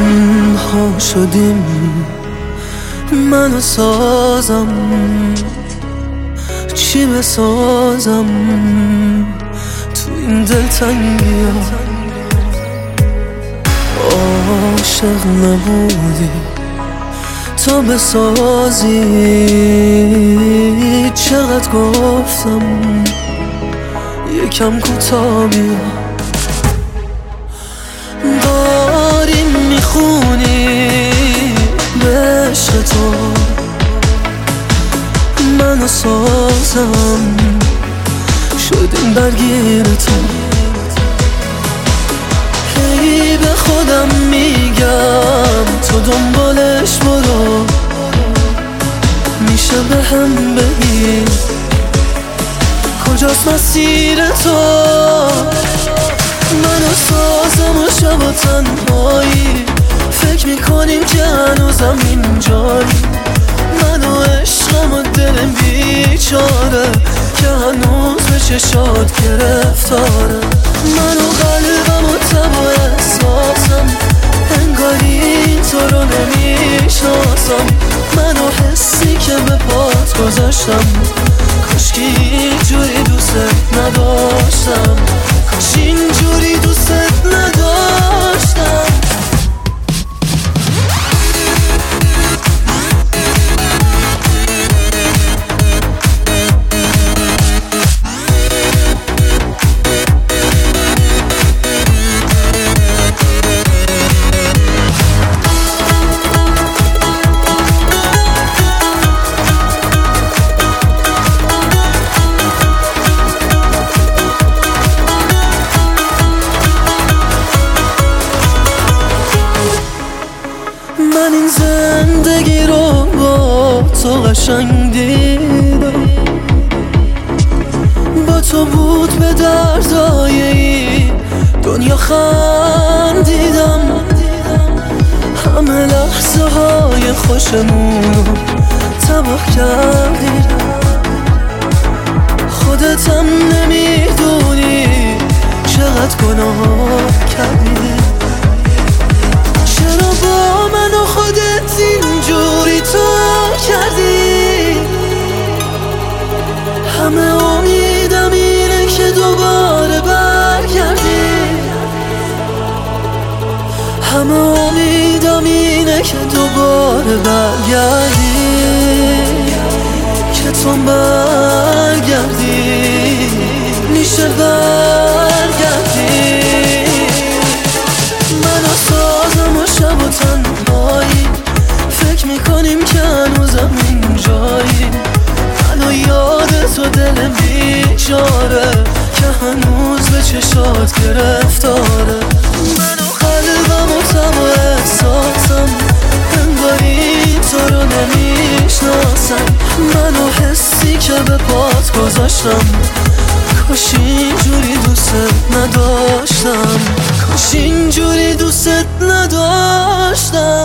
تنها شدیم. منو سازم. چی بسازم؟ تو این دلتنگی عاشق نبودی. تا بسازی. چقدر گفتم؟ یکم کوتاه سازم. شدیم درگیر تو. هی به خودم میگم تو دنبالش برو. میشه به هم بگی کجاست مسیر تو؟ منو سازم و شب و تنهایی. فکر می‌کنیم که هنوزم اینجایی. منو عشقم و بیچاره که هنوز به چشات گرفتاره. منو قلبم و تب و احساسم انگاری تو رو نمی‌شناسم منو حسی که به پات گذاشتم کاشکی اینجوری دوست نداشتم. کاش اینجوری دوست تو قشنگ دیدم با تو بود به دردای دنیا خندیدم. همه لحظه های خوشمون تباه کردی. خودتم نمی‌دونی چقدر گناه. که دوباره برگردی که تو برگردی میشه برگردی. منو سازم و شب و تنهایی فکر می‌کنیم که هنوزم اینجایی. منو یاد تو دل بیچاره که هنوز به چشات گرفتاره. گذاشتم کاش اینجوری دوست نداشتم. کاش اینجوری دوست نداشتم.